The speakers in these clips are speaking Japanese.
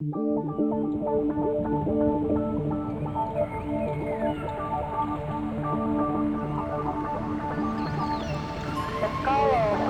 The color of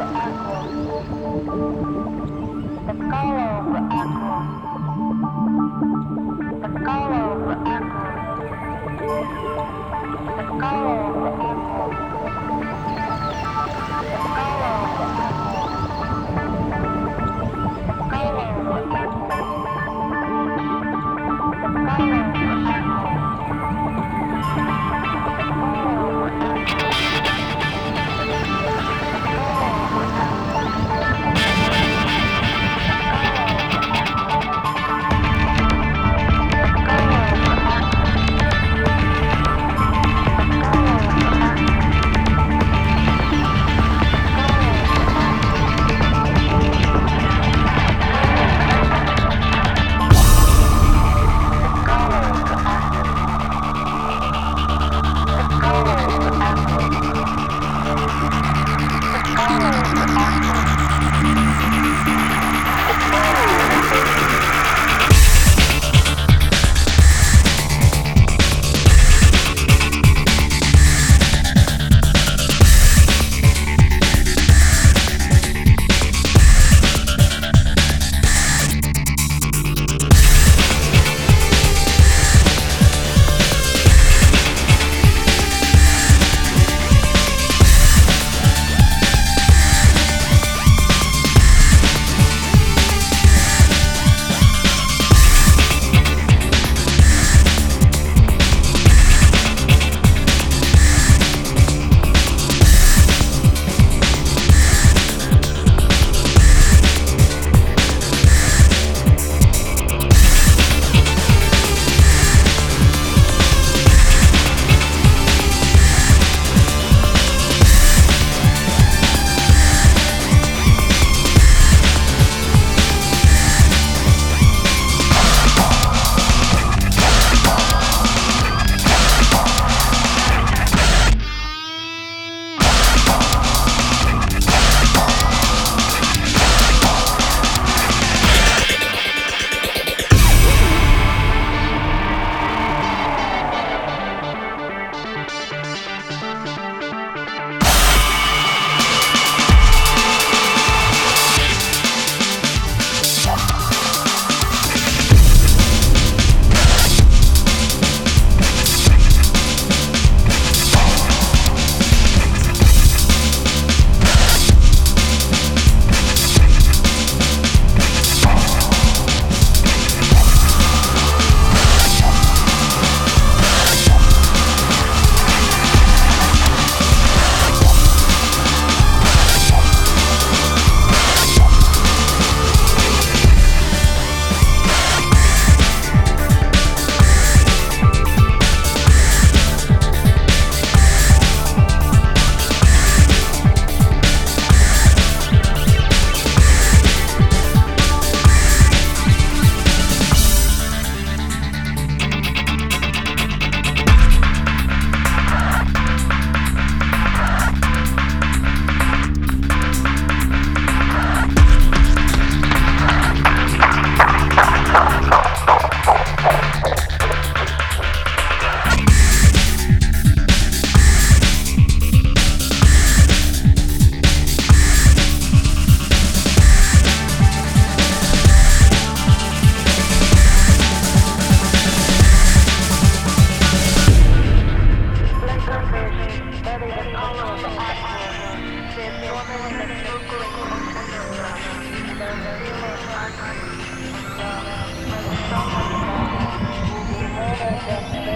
Thank you.